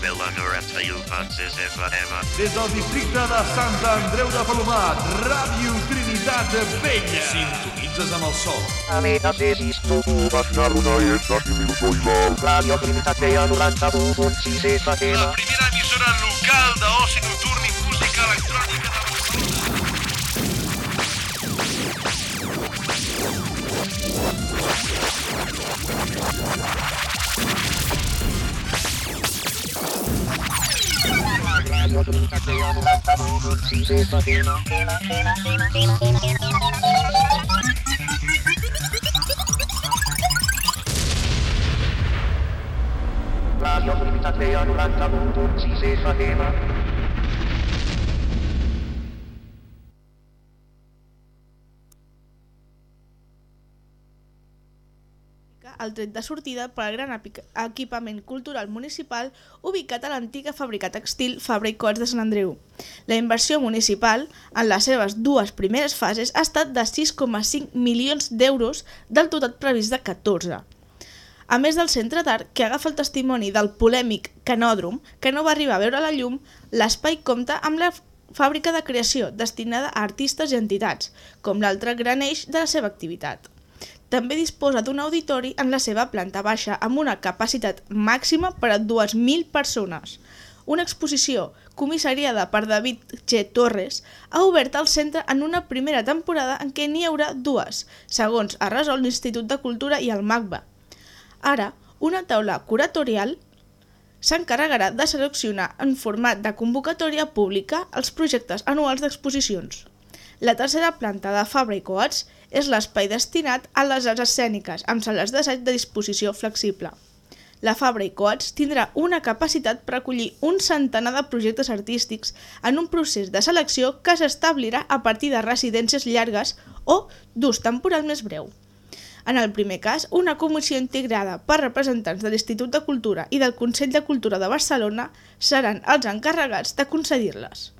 Vila 91.6 FM. Des del districte de Sant Andreu de Palomat, Ràdio Trinitat Vella. Sintonitzes amb el sol. Radio Trinitat Vella 91.6 FM. La primera emissora local d'oci nocturn i música electrònica de Trinitat Vella 91.6 FM. Radio Trinitat Vella el tret de sortida per al gran equipament cultural municipal ubicat a l'antiga fàbrica textil Fabra i Cots de Sant Andreu. La inversió municipal, en les seves dues primeres fases, ha estat de 6,5 milions d'euros del total previst de 14. A més del centre d'art, que agafa el testimoni del polèmic canòdrom, que no va arribar a veure la llum, l'espai compta amb la fàbrica de creació destinada a artistes i entitats, com l'altre gran eix de la seva activitat. També disposa d'un auditori en la seva planta baixa amb una capacitat màxima per a 2.000 persones. Una exposició, comissariada per David G. Torres, ha obert el centre en una primera temporada en què n'hi haurà dues, segons ha resolt l'Institut de Cultura i el MACBA. Ara, una taula curatorial s'encarregarà de seleccionar en format de convocatòria pública els projectes anuals d'exposicions. La tercera planta de Fabra i Coats és l'espai destinat a les arts escèniques, amb sales d'assaig de disposició flexible. La Fabra i Coats tindrà una capacitat per acollir un centenar de projectes artístics en un procés de selecció que s'establirà a partir de residències llargues o d'ús temporal més breu. En el primer cas, una comissió integrada per representants de l'Institut de Cultura i del Consell de Cultura de Barcelona seran els encarregats de concedir-les.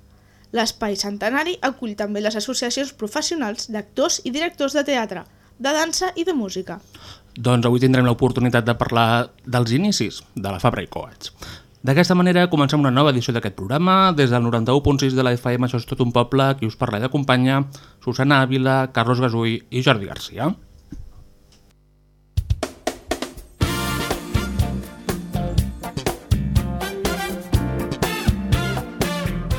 L'espai centenari acull també les associacions professionals d'actors i directors de teatre, de dansa i de música. Doncs avui tindrem l'oportunitat de parlar dels inicis de la Fabra i Coats. D'aquesta manera comencem una nova edició d'aquest programa. Des del 91.6 de la FM, això és tot un poble, qui us parla i acompanya, Susana Ávila, Carlos Gasull i Jordi Garcia.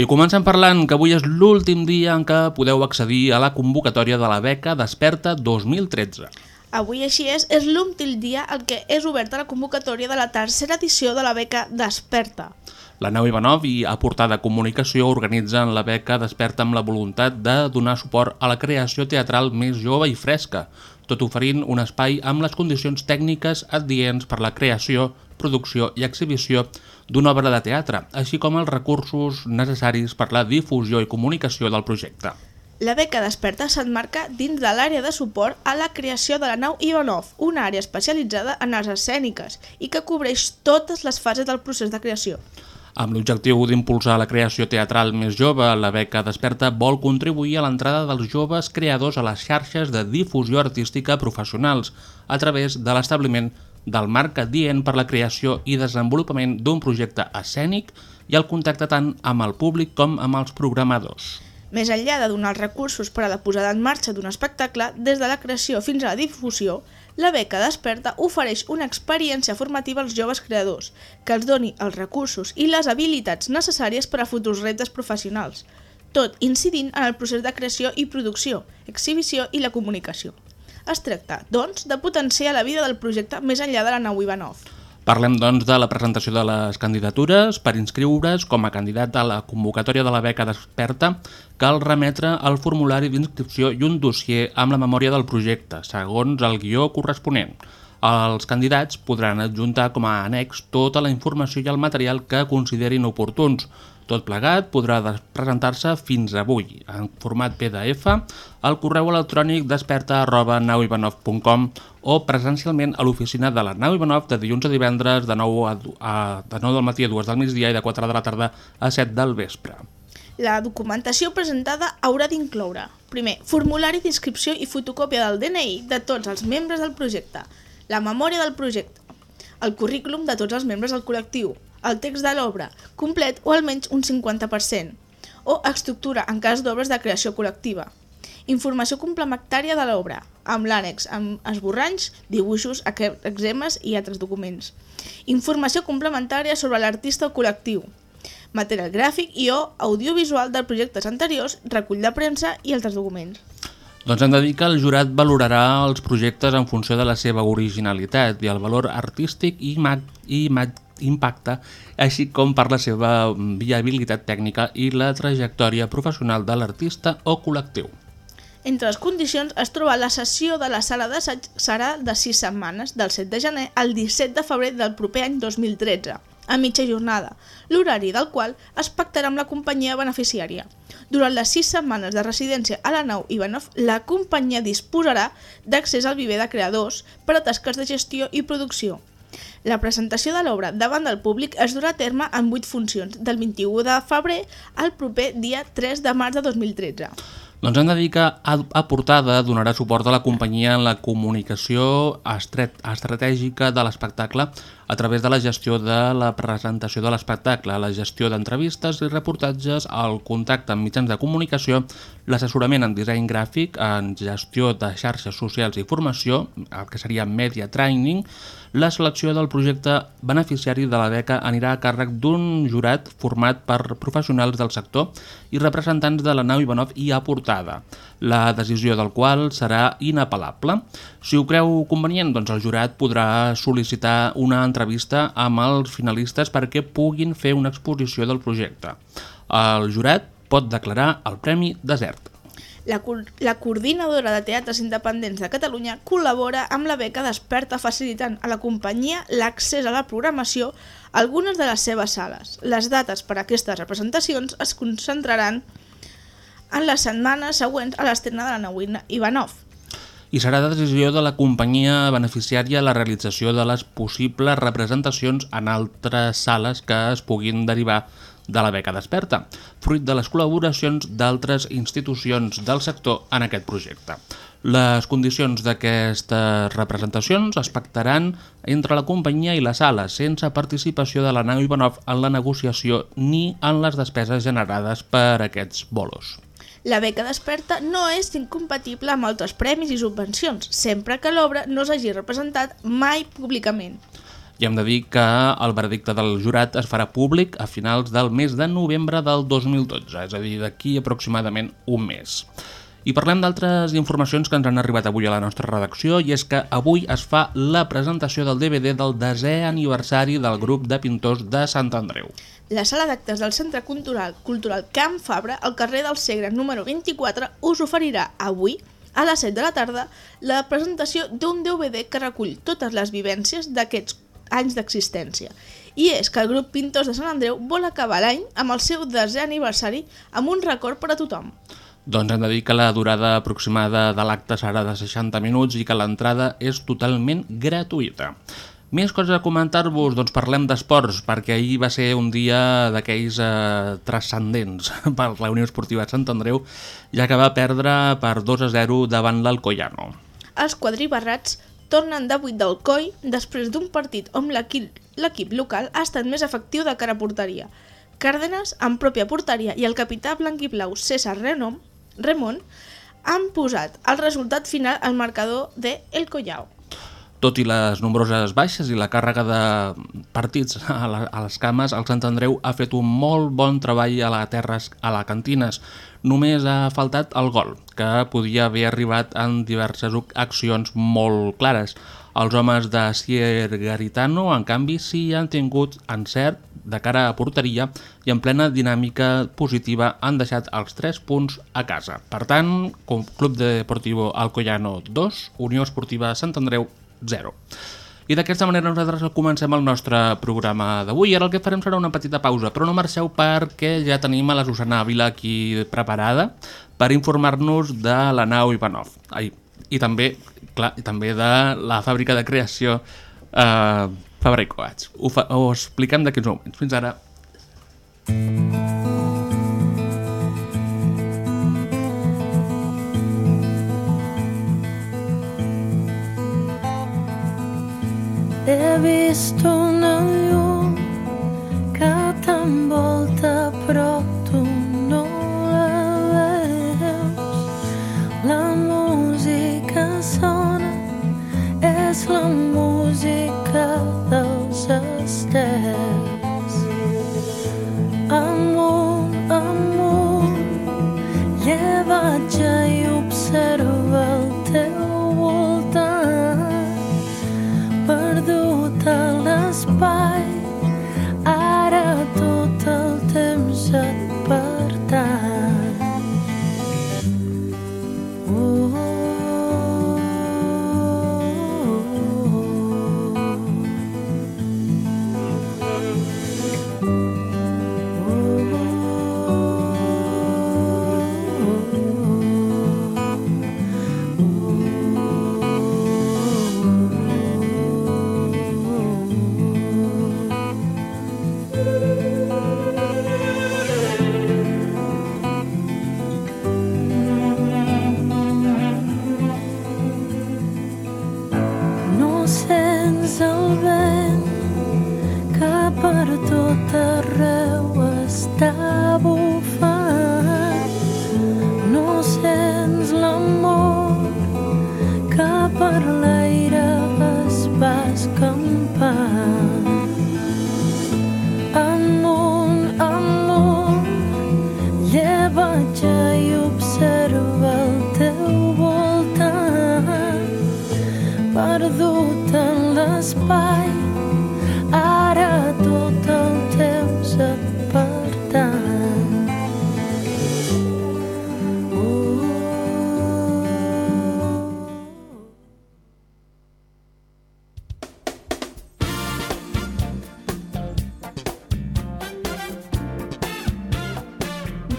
I comencem parlant que avui és l'últim dia en què podeu accedir a la convocatòria de la beca Desperta 2013. Avui així és, és l'últim dia en què és oberta la convocatòria de la tercera edició de la beca Desperta. La Nau Ivanov i a Portada Comunicació organitzen la beca Desperta amb la voluntat de donar suport a la creació teatral més jove i fresca, tot oferint un espai amb les condicions tècniques adients per la creació, producció i exhibició d'una obra de teatre, així com els recursos necessaris per la difusió i comunicació del projecte. La beca Desperta s'emmarca dins de l'àrea de suport a la creació de la nau Ivanov, una àrea especialitzada en arts escèniques i que cobreix totes les fases del procés de creació. Amb l'objectiu d'impulsar la creació teatral més jove, la beca Desperta vol contribuir a l'entrada dels joves creadors a les xarxes de difusió artística professionals a través de l'establiment del marc adient per la creació i desenvolupament d'un projecte escènic i el contacte tant amb el públic com amb els programadors. Més enllà de donar els recursos per a la posada en marxa d'un espectacle, des de la creació fins a la difusió, la beca Desperta ofereix una experiència formativa als joves creadors, que els doni els recursos i les habilitats necessàries per a futurs reptes professionals, tot incidint en el procés de creació i producció, exhibició i la comunicació. Es tracta, doncs, de potenciar la vida del projecte més enllà de la nau Ivanov. Parlem, doncs, de la presentació de les candidatures. Per inscriure's com a candidat a la convocatòria de la beca Desperta, cal remetre el formulari d'inscripció i un dossier amb la memòria del projecte, segons el guió corresponent. Els candidats podran adjuntar com a annex tota la informació i el material que considerin oportuns. Tot plegat podrà presentar-se fins avui en format PDF al correu electrònic desperta arroba nauivanov.com o presencialment a l'oficina de la Nau Ivanov de dilluns a divendres de 9, a, a, de 9 del matí a 2 del migdia i de 4 de la tarda a 7 del vespre. La documentació presentada haurà d'incloure, primer, formulari d'inscripció i fotocòpia del DNI de tots els membres del projecte, la memòria del projecte, el currículum de tots els membres del col·lectiu, el text de l'obra, complet o almenys un 50%, o estructura en cas d'obres de creació col·lectiva, informació complementària de l'obra, amb l'ànex, amb esborranys, dibuixos, ex- exemes i altres documents. Informació complementària sobre l'artista o col·lectiu, material gràfic i o audiovisual de projectes anteriors, recull de premsa i altres documents. Doncs hem de dir que el jurat valorarà els projectes en funció de la seva originalitat i el valor artístic i, i impacte, així com per la seva viabilitat tècnica i la trajectòria professional de l'artista o col·lectiu. Entre les condicions es troba la sessió de la sala d'assaig serà de 6 setmanes, del 7 de gener al 17 de febrer del proper any 2013, a mitja jornada, l'horari del qual es pactarà amb la companyia beneficiària. Durant les 6 setmanes de residència a la nau Ivanov, la companyia disposarà d'accés al viver de creadors per a tasques de gestió i producció. La presentació de l'obra davant del públic es durà a terme en 8 funcions, del 21 de febrer al proper dia 3 de març de 2013. Doncs hem de dir que a, Portada donarà suport a la companyia en la comunicació estret, estratègica de l'espectacle a través de la gestió de la presentació de l'espectacle, la gestió d'entrevistes i reportatges, el contacte amb mitjans de comunicació, l'assessorament en disseny gràfic, en gestió de xarxes socials i formació, el que seria media training, la selecció del projecte beneficiari de la beca anirà a càrrec d'un jurat format per professionals del sector i representants de la nau Ivanov i aportada, la decisió del qual serà inapel·lable. Si ho creu convenient, doncs el jurat podrà sol·licitar una entrevista amb els finalistes perquè puguin fer una exposició del projecte. El jurat pot declarar el Premi Desert. La, la coordinadora de teatres independents de Catalunya col·labora amb la beca Desperta facilitant a la companyia l'accés a la programació a algunes de les seves sales. Les dates per a aquestes representacions es concentraran en les setmanes següents a l'estrena de la Nauina Ivanov. i serà decisió de la companyia beneficiària la realització de les possibles representacions en altres sales que es puguin derivar de la beca desperta, fruit de les col·laboracions d'altres institucions del sector en aquest projecte. Les condicions d'aquestes representacions es pactaran entre la companyia i la sala, sense participació de la nau Ivanov en la negociació ni en les despeses generades per aquests bolos. La beca Desperta no és incompatible amb altres premis i subvencions, sempre que l'obra no s'hagi representat mai públicament. I hem de dir que el veredicte del jurat es farà públic a finals del mes de novembre del 2012, és a dir, d'aquí aproximadament un mes. I parlem d'altres informacions que ens han arribat avui a la nostra redacció i és que avui es fa la presentació del DVD del desè aniversari del grup de pintors de Sant Andreu. La sala d'actes del Centre Cultural Cultural Camp Fabra, al carrer del Segre número 24, us oferirà avui, a les 7 de la tarda, la presentació d'un DVD que recull totes les vivències d'aquests anys d'existència. I és que el grup Pintors de Sant Andreu vol acabar l'any amb el seu desè aniversari amb un record per a tothom. Doncs hem de dir que la durada aproximada de l'acte serà de 60 minuts i que l'entrada és totalment gratuïta. Més coses a comentar-vos, doncs parlem d'esports, perquè ahir va ser un dia d'aquells eh, transcendents per la Unió Esportiva de Sant Andreu, ja que va perdre per 2 a 0 davant l'Alcoyano. Els quadribarrats tornen de 8 del coi després d'un partit on l'equip local ha estat més efectiu de cara a porteria. Cárdenas, amb pròpia porteria, i el capità blanc i blau César Renom, Remon han posat el resultat final al marcador de El Collao. Tot i les nombroses baixes i la càrrega de partits a, les cames, el Sant Andreu ha fet un molt bon treball a la Terres a la Cantines. Només ha faltat el gol, que podia haver arribat en diverses accions molt clares. Els homes de Sier Garitano, en canvi, sí han tingut encert de cara a porteria i en plena dinàmica positiva han deixat els 3 punts a casa. Per tant, Club Deportivo Alcoyano 2, Unió Esportiva Sant Andreu 0. I d'aquesta manera nosaltres comencem el nostre programa d'avui. Ara el que farem serà una petita pausa, però no marxeu perquè ja tenim a la Susana Ávila aquí preparada per informar-nos de la nau Ivanov. Ai, I també, clar, i també de la fàbrica de creació eh, Fabra i Coats. Ho, fa, ho expliquem d'aquí uns moments. Fins ara. He l'espai ara tot el temps et pertany oh.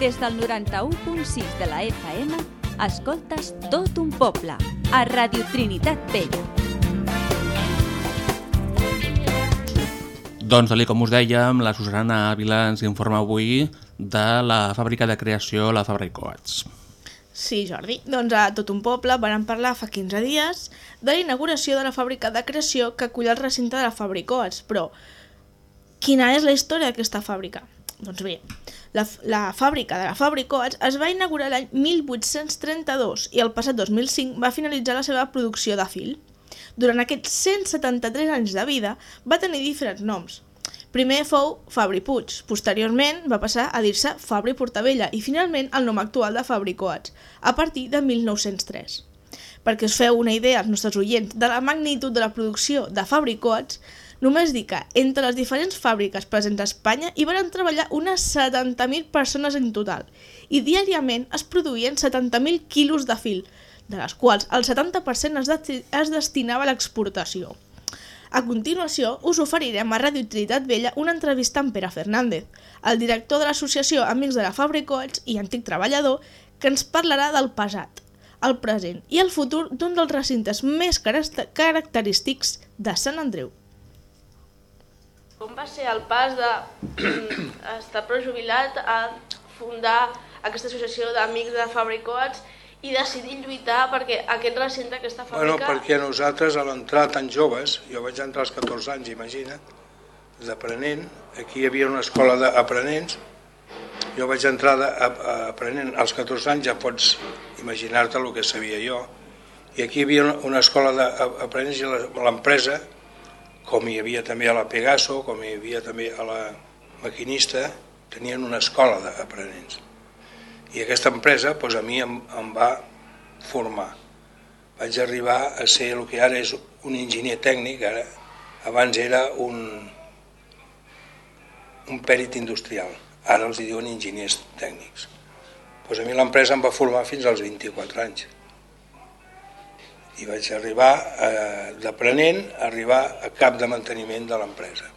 Des del 91.6 de la FM, escoltes tot un poble, a Radio Trinitat Vella. Doncs, tal com us dèiem, la Susana Ávila ens informa avui de la fàbrica de creació La Fabra i Coats. Sí, Jordi. Doncs a tot un poble van parlar fa 15 dies de la inauguració de la fàbrica de creació que acull el recinte de la Fabricoats. Però, quina és la història d'aquesta fàbrica? Doncs bé, la, la fàbrica de la Fabricoats es va inaugurar l'any 1832 i el passat 2005 va finalitzar la seva producció de fil. Durant aquests 173 anys de vida va tenir diferents noms. Primer fou Fabri Puig, posteriorment va passar a dir-se Fabri Portavella i finalment el nom actual de Fabricoats, a partir de 1903. Perquè us feu una idea als nostres oients de la magnitud de la producció de Fabricoats, només dir que entre les diferents fàbriques presents a Espanya hi van treballar unes 70.000 persones en total i diàriament es produïen 70.000 quilos de fil, de les quals el 70% es, desti es destinava a l'exportació. A continuació, us oferirem a Radio Trinitat Vella una entrevista amb Pere Fernández, el director de l'associació Amics de la Fabricots i antic treballador, que ens parlarà del passat, el present i el futur d'un dels recintes més característics de Sant Andreu. Com va ser el pas d'estar prejubilat a fundar aquesta associació d'amics de Fabricots i decidir lluitar perquè aquest recinte, aquesta Bueno, fàbrica... perquè nosaltres a l'entrar tan joves, jo vaig entrar als 14 anys, imagina, d'aprenent, aquí hi havia una escola d'aprenents, jo vaig entrar d'aprenent als 14 anys, ja pots imaginar-te el que sabia jo, i aquí hi havia una- una escola d'aprenents i l'empresa, com hi havia també a la Pegaso, com hi havia també a la Maquinista, tenien una escola d'aprenents. I aquesta empresa doncs, a mi em, em va formar. Vaig arribar a ser el que ara és un enginyer tècnic, ara abans era un, un pèrit industrial, ara els diuen enginyers tècnics. Doncs a mi l'empresa em va formar fins als 24 anys. I vaig arribar eh, d'aprenent a arribar a cap de manteniment de l'empresa.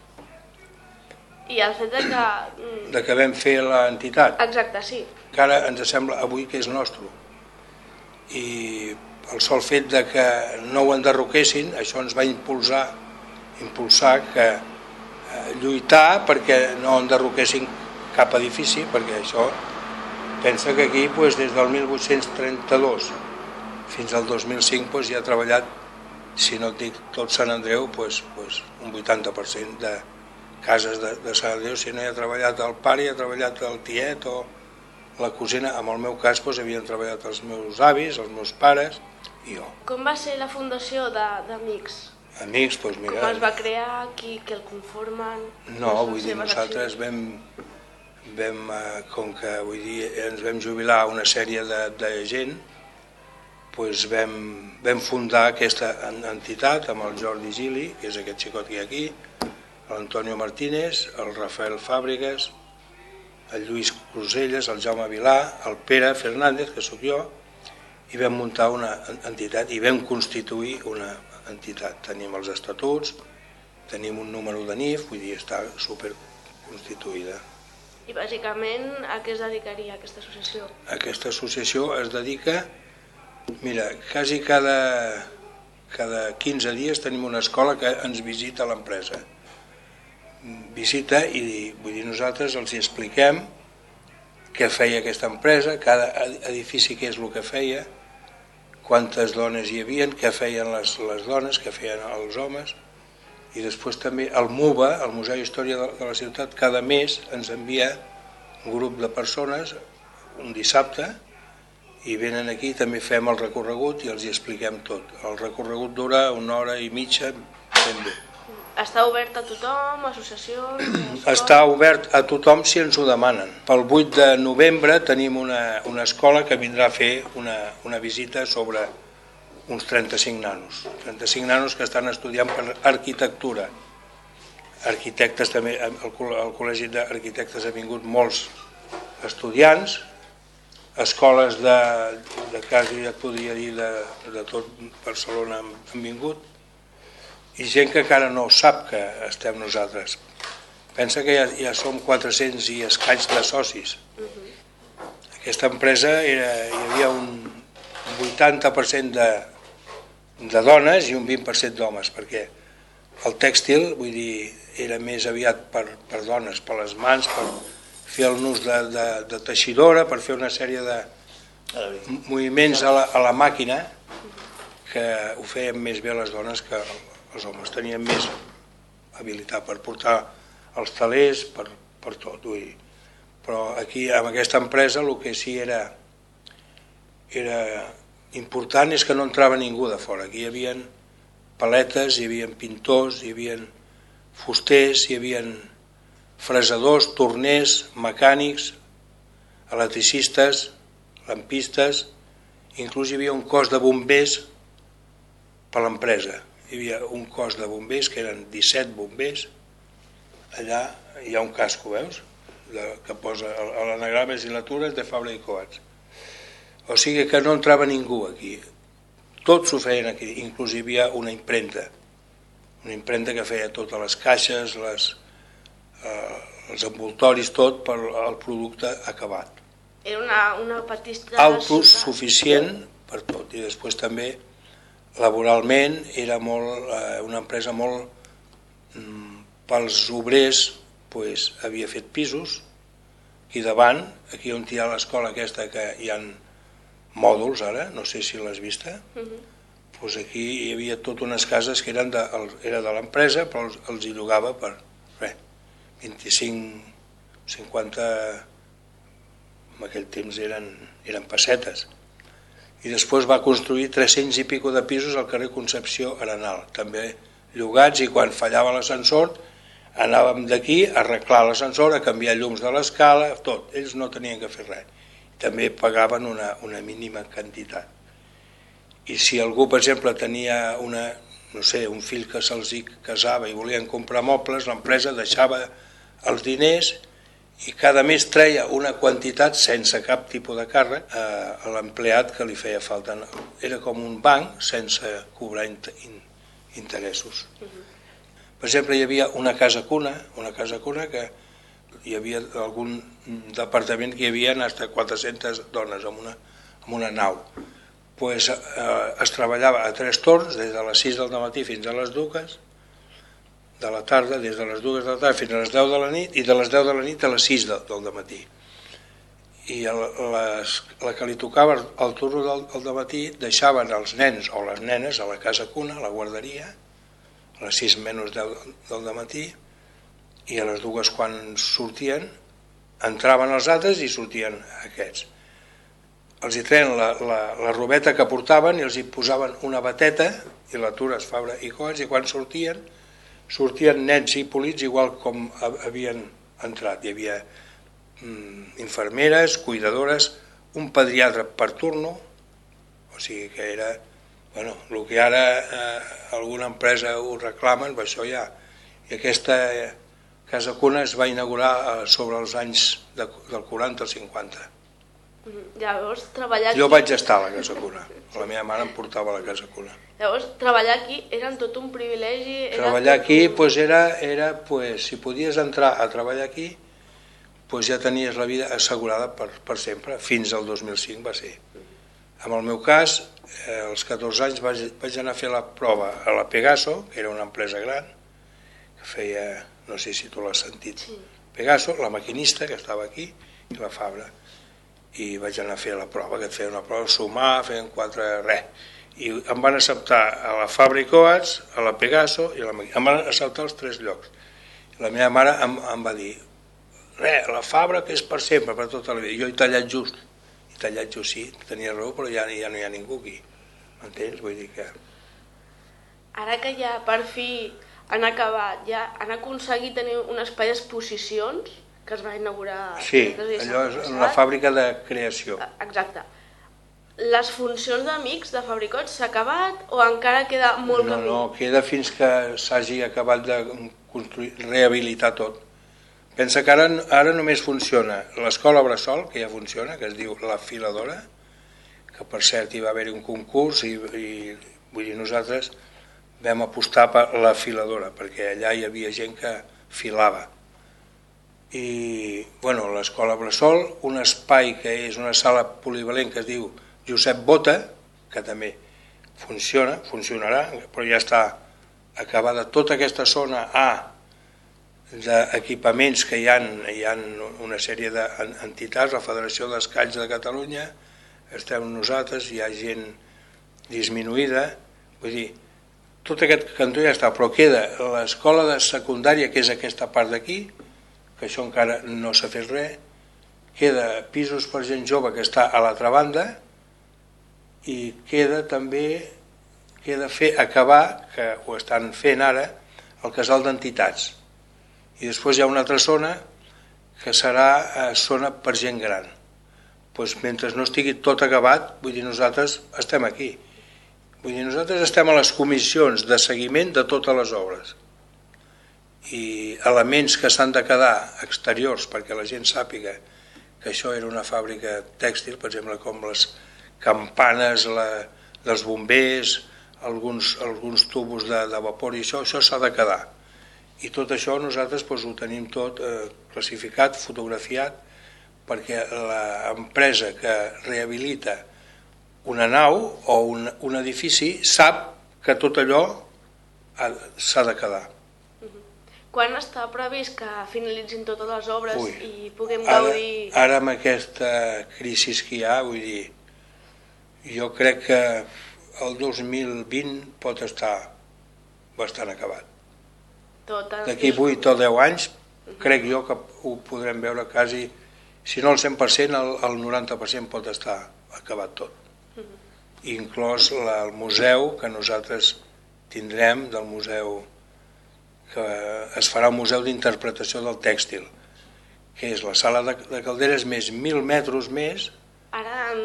I el fet de que... mm, De que vam fer l'entitat, Exacte, sí. encara ens sembla avui que és nostre. I el sol fet de que no ho enderroquessin, això ens va impulsar, impulsar que eh, lluitar perquè no enderroquessin cap edifici, perquè això pensa que aquí doncs, des del 1832 fins al 2005 doncs, ja ha treballat, si no et dic tot Sant Andreu, doncs, doncs, un 80% de cases de, de Sant Andreu, si no hi ha treballat el pare, hi ha treballat el tiet o la cosina, en el meu cas doncs, havien treballat els meus avis, els meus pares i jo. Com va ser la fundació de- d'Amics? Amics, doncs Com mira, es va crear, qui, qui el conformen? no, vull dir, nosaltres vam, vam eh, com que vull dir, ens vam jubilar una sèrie de, de gent, doncs vam, vam fundar aquesta en- entitat amb el Jordi Gili, que és aquest xicot que hi ha aquí, l'Antonio Martínez, el Rafael Fàbregas, el Lluís Cruselles, el Jaume Vilà, el Pere Fernández, que sóc jo, i vam muntar una entitat i vam constituir una entitat. Tenim els estatuts, tenim un número de NIF, vull dir, està super constituïda. I bàsicament a què es dedicaria aquesta associació? Aquesta associació es dedica, mira, quasi cada, cada 15 dies tenim una escola que ens visita l'empresa. Visita i vull dir, nosaltres els hi expliquem què feia aquesta empresa, cada edifici què és el que feia, quantes dones hi havien, què feien les, les dones, què feien els homes, i després també el MUBA, el Museu d'Història de, la Ciutat, cada mes ens envia un grup de persones un dissabte i venen aquí, també fem el recorregut i els hi expliquem tot. El recorregut dura una hora i mitja, ben bé. Està obert a tothom, associacions... Està obert a tothom si ens ho demanen. Pel 8 de novembre tenim una, una escola que vindrà a fer una, una visita sobre uns 35 nanos. 35 nanos que estan estudiant per arquitectura. Arquitectes també, col- al Col·legi d'Arquitectes ha vingut molts estudiants, escoles de, de quasi, et podria dir, de, de tot Barcelona han, han vingut, i gent que encara no sap que estem nosaltres. Pensa que ja, ja som 400 i escaig de socis. Aquesta empresa era, hi havia un 80% de, de dones i un 20% d'homes, perquè el tèxtil, vull dir, era més aviat per, per dones, per les mans, per fer el nus de, de, de teixidora, per fer una sèrie de moviments a la, a la màquina, que ho feien més bé les dones que els homes. Tenien més habilitat per portar els talers, per, per tot. Dir. Però aquí, amb aquesta empresa, el que sí era, era important és que no entrava ningú de fora. Aquí hi havia paletes, hi havia pintors, hi havia fusters, hi havia fresadors, torners, mecànics, electricistes, lampistes, inclús hi havia un cos de bombers per l'empresa. Hi havia un cos de bombers, que eren 17 bombers, allà hi ha un casco, veus? De, que posa l'anagrama legislatures de Fabra i Coats. O sigui que no entrava ningú aquí. Tots ho feien aquí, inclús hi havia una impremta, una impremta que feia totes les caixes, les, eh, els envoltoris, tot per al producte acabat. Era una, una petita... Autosuficient per tot. I després també laboralment era molt, eh, una empresa molt mm, pels obrers pues, havia fet pisos aquí davant, aquí on hi ha l'escola aquesta que hi han mòduls ara, no sé si l'has vista Mhm. pues aquí hi havia totes unes cases que eren de, el- era de l'empresa però els, els hi llogava per res, 25 50 en aquell temps eren, eren pessetes i després va construir 300 i pico de pisos al carrer Concepció Arenal, també llogats i quan fallava l'ascensor anàvem d'aquí a arreglar l'ascensor, a canviar llums de l'escala, tot, ells no tenien que fer res. També pagaven una, una mínima quantitat. I si algú, per exemple, tenia una, no sé, un fill que se'ls casava i volien comprar mobles, l'empresa deixava els diners i cada mes treia una quantitat sense cap tipus de càrrec eh, a l'empleat que li feia falta. Era com un banc sense cobrar in in interessos. Per exemple, hi havia una casa cuna, una casa cuna que hi havia algun departament que hi havia hasta 400 dones en una, en una nau. Pues, eh, es treballava a tres torns, des de les 6 del matí fins a les 2 de la tarda, des de les 2 de la tarda fins a les 10 de la nit, i de les 10 de la nit a les 6 de, del matí. I el, les, la que li tocava el turno del, del matí deixaven els nens o les nenes a la casa cuna, a la guarderia, a les 6 menys 10 del matí, i a les dues quan sortien, entraven els altres i sortien aquests. Els hi treien la, la, la robeta que portaven i els hi posaven una bateta, i la Tures, Fabra i Coats, i quan sortien, sortien nens i polits igual com havien entrat. Hi havia mm, infermeres, cuidadores, un pediatre per turno, o sigui que era, bueno, el que ara eh, alguna empresa ho reclamen, per això ja. I aquesta eh, casa cuna es va inaugurar eh, sobre els anys de, del 40 al 50. Llavors, treballar aquí... Jo vaig estar a la casa cuna, la meva mare em portava a la casa cuna. Llavors, treballar aquí era tot un privilegi... Era Treballar tot aquí, un- pues era, era pues, si podies entrar a treballar aquí, pues ja tenies la vida assegurada per, per sempre, fins al 2005 va ser. En el meu cas, eh, als 14 anys vaig, vaig anar a fer la prova a la Pegaso, que era una empresa gran, que feia, no sé si tu l'has sentit, Pegaso, la maquinista que estava aquí, i la Fabra. I vaig anar a fer la prova, que et feia una prova, sumar, feien quatre, res. I em van acceptar a la Fabra i Coats, a la Pegaso, i a la. Em van acceptar els tres llocs. I la meva mare em, em va dir, res, la Fabra que és per sempre, per tota la vida. Jo he tallat just, he tallat just, sí, tenia raó, però ja, ja no hi ha ningú aquí. M'entens? Vull dir que... Ara que ja per fi han acabat, ja han aconseguit tenir un espai d'exposicions que es va inaugurar... Sí, allò és dissabte una passat. fàbrica de creació. Exacte. Les funcions d'amics de Fabricots s'ha acabat o encara queda molt No, camí? no, queda fins que s'hagi acabat de construir, rehabilitar tot. Pensa que ara, ara només funciona l'escola Bressol, que ja funciona, que es diu La Filadora, que per cert hi va haver un concurs i, i vull dir, nosaltres vam apostar per la filadora, perquè allà hi havia gent que filava. I, bueno, l'escola Bressol, un espai que és una sala polivalent que es diu Josep Bota, que també funciona, funcionarà, però ja està acabada tota aquesta zona A d'equipaments que hi ha, hi ha una sèrie d'entitats, la Federació d'Escaig de Catalunya, estem nosaltres, hi ha gent disminuïda, vull dir, tot aquest cantó ja està, però queda l'escola de secundària, que és aquesta part d'aquí, que això encara no s'ha fet res, queda pisos per gent jove que està a l'altra banda i queda també queda fer acabar, que ho estan fent ara, el casal d'entitats. I després hi ha una altra zona que serà eh, zona per gent gran. Pues mentre no estigui tot acabat, vull dir, nosaltres estem aquí. Vull dir, nosaltres estem a les comissions de seguiment de totes les obres i elements que s'han de quedar exteriors perquè la gent sàpiga que això era una fàbrica tèxtil, per exemple, com les campanes la, dels bombers, alguns, alguns tubos de, de vapor i això, això s'ha de quedar. I tot això nosaltres doncs, ho tenim tot eh, classificat, fotografiat, perquè l'empresa que rehabilita una nau o un, un edifici sap que tot allò ha- s'ha de quedar. Quan està previst que finalitzin totes les obres Ui, i puguem Ara, gaudir... ara amb aquesta crisi que hi ha, vull dir, jo crec que el 2020 pot estar bastant acabat. D'aquí 8 o 10 anys crec jo que ho podrem veure quasi, si no el 100%, el, el 90% pot estar acabat tot. Inclòs la, el museu que nosaltres tindrem del museu que es farà un museu d'interpretació del tèxtil, que és la sala de, de calderes més 1.000 metres més, Ara en,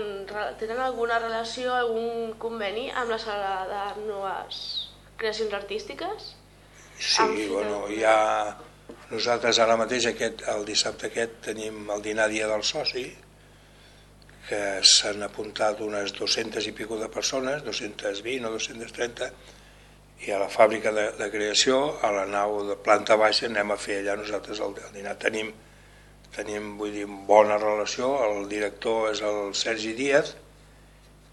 tenen alguna relació, algun conveni amb la sala de noves creacions artístiques? Sí, Amb bueno, hi ha Nosaltres ara mateix, aquest, el dissabte aquest, tenim el dinar dia del soci, que s'han apuntat unes 200 i pico de persones, 220 o 230, i a la fàbrica de, de creació, a la nau de planta baixa, anem a fer allà nosaltres el, el dinar. Tenim, tenim, vull dir, bona relació, el director és el Sergi Díaz,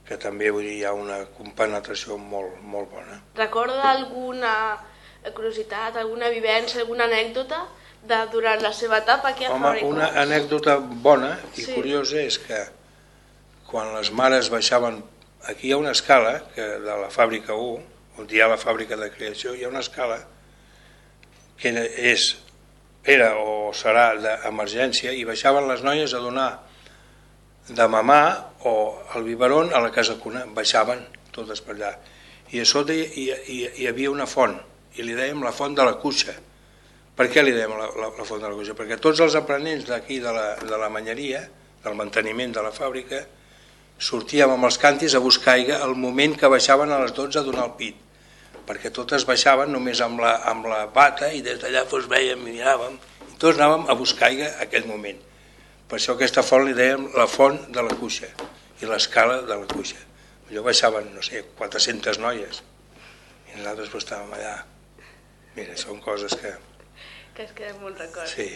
que també vull dir, hi ha una compenetració molt, molt bona. Recorda alguna curiositat, alguna vivència, alguna anècdota de durant la seva etapa aquí a Home, Fàbrica? una anècdota bona i Sí. curiosa és que quan les mares baixaven, aquí hi ha una escala que de la fàbrica 1, on hi ha la fàbrica de creació, hi ha una escala que és, era o serà d'emergència i baixaven les noies a donar de mamà o el biberon a la casa cuna, baixaven totes per allà. I a sota hi, hi, hi, havia una font, i li dèiem la font de la cuixa. Per què li dèiem la, la, la font de la cuixa? Perquè tots els aprenents d'aquí de, la, de la manyeria, del manteniment de la fàbrica, sortíem amb els cantis a buscar aigua al moment que baixaven a les 12 a donar el pit perquè totes baixaven només amb la, amb la bata i des d'allà doncs veiem i miràvem i tots anàvem a buscar aigua aquell moment. Per això aquesta font li dèiem la font de la cuixa i l'escala de la cuixa. Allò baixaven, no sé, 400 noies i nosaltres doncs, estàvem allà. Mira, són coses que Que es queda amb un record. sí,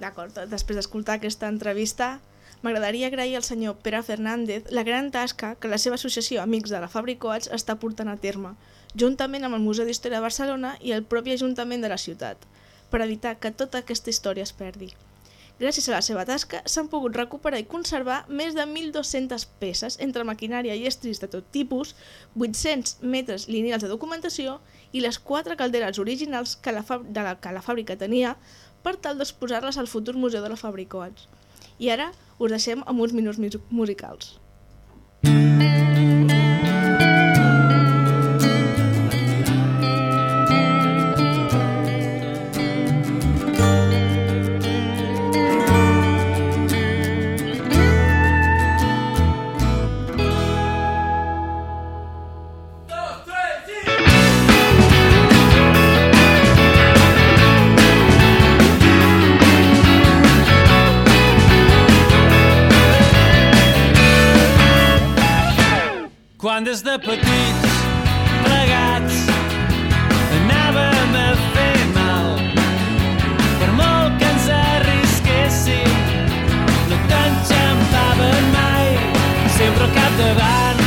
D'acord, després d'escoltar aquesta entrevista, m'agradaria agrair al senyor Pere Fernández la gran tasca que la seva associació Amics de la Fabricoats està portant a terme, juntament amb el Museu d'Història de Barcelona i el propi Ajuntament de la ciutat, per evitar que tota aquesta història es perdi. Gràcies a la seva tasca s'han pogut recuperar i conservar més de 1.200 peces entre maquinària i estris de tot tipus, 800 metres lineals de documentació i les quatre calderes originals que la, de la, que la fàbrica tenia per tal d'exposar-les al futur Museu de la Fabricoats. I ara us deixem amb uns minuts mus- musicals. Quan des de petits plegats anàvem a fer mal per molt que ens arrisquéssim no t'enxampaven mai sempre al capdavant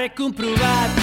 Ara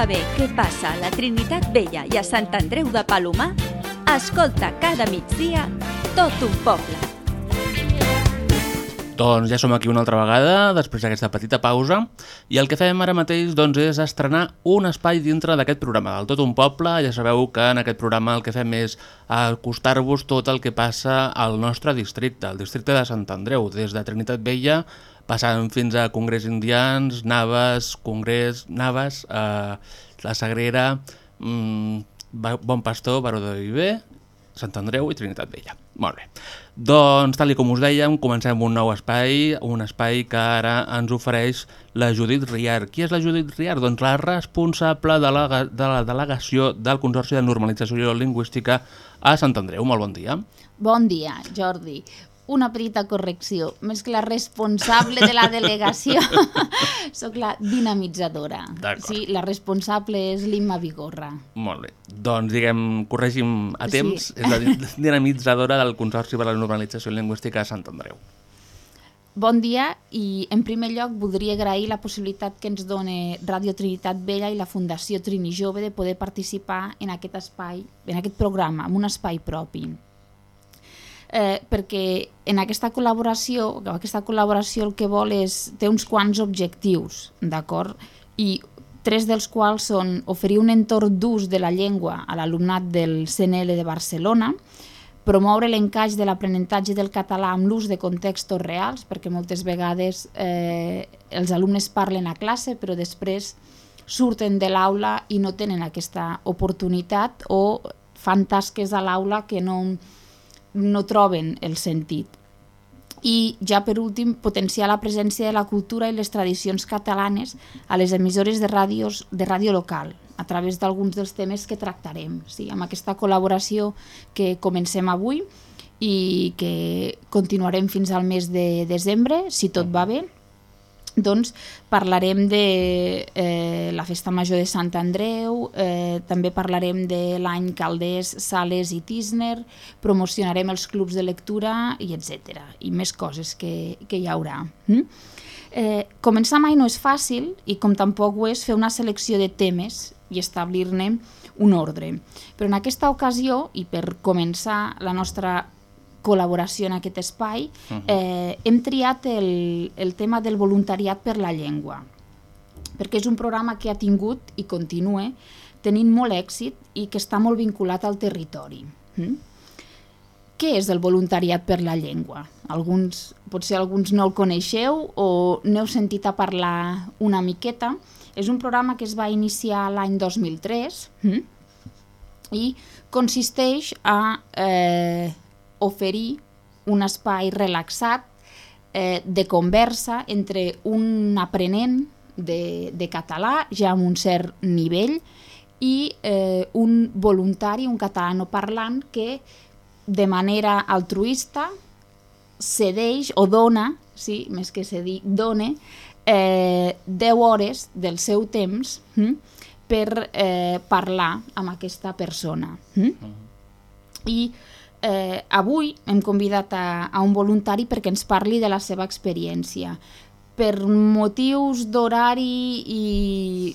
saber què passa a la Trinitat Vella i a Sant Andreu de Palomar, escolta cada migdia tot un poble. Doncs ja som aquí una altra vegada, després d'aquesta petita pausa, i el que fem ara mateix doncs, és estrenar un espai dintre d'aquest programa, del Tot un Poble. Ja sabeu que en aquest programa el que fem és acostar-vos tot el que passa al nostre districte, el districte de Sant Andreu, des de Trinitat Vella, passant fins a Congrés Indians, Naves, Congrés, Naves, eh, la Sagrera, mm, Bon Pastor, Baró de Viver, Sant Andreu i Trinitat Vella. Molt bé. Doncs, tal com us dèiem, comencem un nou espai, un espai que ara ens ofereix la Judit Riar. Qui és la Judit Riar? Doncs la responsable de la, de la delegació del Consorci de Normalització Lingüística a Sant Andreu. Molt bon dia. Bon dia, Jordi. Una petita correcció. Més que la responsable de la delegació, sóc la dinamitzadora. Sí, la responsable és l'Imma Vigorra. Molt bé. Doncs, diguem, corregim a Sí. temps, és la di- dinamitzadora del Consorci per a la Normalització Lingüística a Sant Andreu. Bon dia i en primer lloc voldria agrair la possibilitat que ens dona Ràdio Trinitat Vella i la Fundació Trini Jove de poder participar en aquest espai, en aquest programa, en un espai propi. Eh, perquè en aquesta col·laboració, aquesta col·laboració el que vol és, té uns quants objectius, d'acord? I tres dels quals són oferir un entorn d'ús de la llengua a l'alumnat del CNL de Barcelona, promoure l'encaix de l'aprenentatge del català amb l'ús de contextos reals, perquè moltes vegades eh, els alumnes parlen a classe però després surten de l'aula i no tenen aquesta oportunitat o fan tasques a l'aula que no, no troben el sentit. I ja per últim, potenciar la presència de la cultura i les tradicions catalanes a les emissores de, ràdios, de ràdio local, a través d'alguns dels temes que tractarem, sí, amb aquesta col·laboració que comencem avui i que continuarem fins al mes de desembre, si tot va bé, doncs parlarem de eh, la Festa Major de Sant Andreu, eh, també parlarem de l'any Caldés, Sales i Tisner, promocionarem els clubs de lectura i etc. I més coses que, que hi haurà. Mm? Eh, començar mai no és fàcil i com tampoc ho és fer una selecció de temes i establir-ne un ordre. Però en aquesta ocasió, i per començar la nostra col·laboració en aquest espai, eh, hem triat el, el tema del voluntariat per la llengua, perquè és un programa que ha tingut i continua tenint molt èxit i que està molt vinculat al territori. Mm? Què és el voluntariat per la llengua? Alguns, potser alguns no el coneixeu o n'heu sentit a parlar una miqueta. És un programa que es va iniciar l'any 2003 mm? i consisteix a eh, oferir un espai relaxat eh, de conversa entre un aprenent de, de català, ja amb un cert nivell, i eh, un voluntari, un catalano parlant, que de manera altruista cedeix o dona, sí, més que cedir, dona eh, 10 hores del seu temps hm, per eh, parlar amb aquesta persona. Hm? I eh, avui hem convidat a, a un voluntari perquè ens parli de la seva experiència. Per motius d'horari i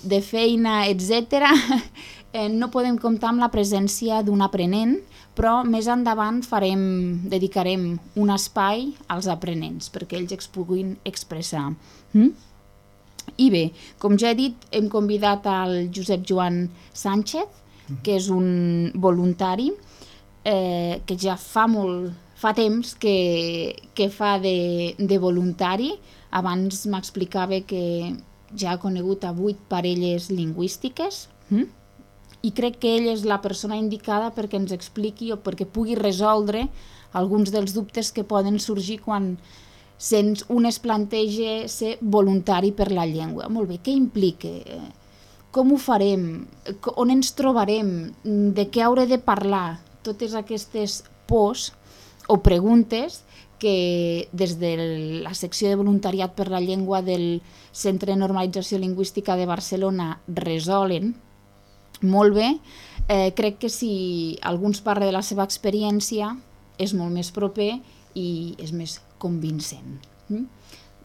de feina, etc., eh, no podem comptar amb la presència d'un aprenent, però més endavant farem, dedicarem un espai als aprenents perquè ells es puguin expressar. Mm? I bé, com ja he dit, hem convidat al Josep Joan Sánchez, que és un voluntari eh, que ja fa molt fa temps que, que fa de, de voluntari. Abans m'explicava que ja ha conegut a vuit parelles lingüístiques hm? i crec que ell és la persona indicada perquè ens expliqui o perquè pugui resoldre alguns dels dubtes que poden sorgir quan sents un es planteja ser voluntari per la llengua. Molt bé, què implica? Com ho farem? On ens trobarem? De què hauré de parlar? Totes aquestes pors o preguntes que des de la secció de voluntariat per la llengua del Centre de Normalització Lingüística de Barcelona resolen molt bé. Eh, crec que si algú ens parla de la seva experiència és molt més proper i és més convincent. Mm?